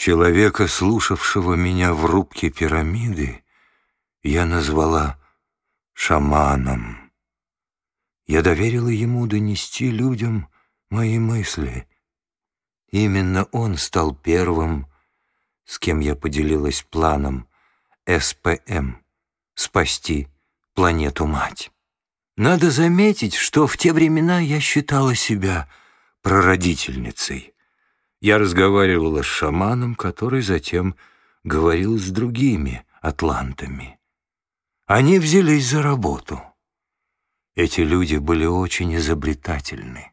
Человека, слушавшего меня в рубке пирамиды, я назвала шаманом. Я доверила ему донести людям мои мысли. Именно он стал первым, с кем я поделилась планом СПМ — спасти планету-мать. Надо заметить, что в те времена я считала себя прародительницей. Я разговаривала с шаманом, который затем говорил с другими атлантами. Они взялись за работу. Эти люди были очень изобретательны.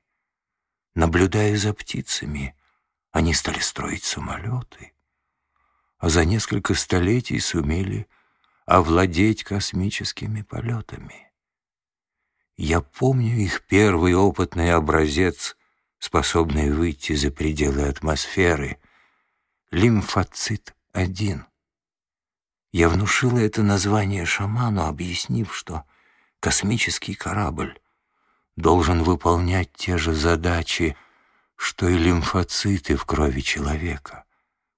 Наблюдая за птицами, они стали строить самолеты, а за несколько столетий сумели овладеть космическими полетами. Я помню их первый опытный образец способный выйти за пределы атмосферы, лимфоцит-1. Я внушила это название шаману, объяснив, что космический корабль должен выполнять те же задачи, что и лимфоциты в крови человека,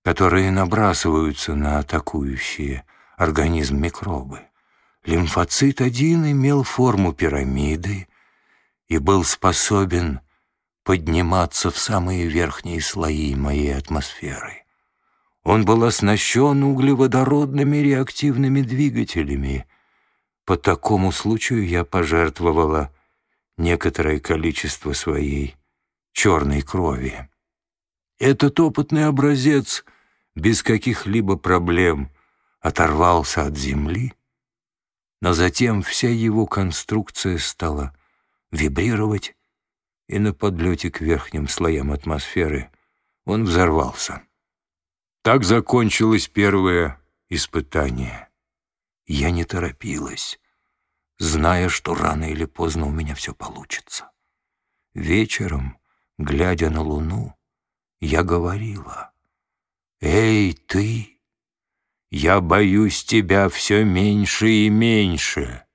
которые набрасываются на атакующие организм микробы. Лимфоцит-1 имел форму пирамиды и был способен подниматься в самые верхние слои моей атмосферы. Он был оснащен углеводородными реактивными двигателями. По такому случаю я пожертвовала некоторое количество своей черной крови. Этот опытный образец без каких-либо проблем оторвался от земли, но затем вся его конструкция стала вибрировать и на подлете к верхним слоям атмосферы он взорвался. Так закончилось первое испытание. Я не торопилась, зная, что рано или поздно у меня все получится. Вечером, глядя на луну, я говорила, «Эй, ты, я боюсь тебя все меньше и меньше».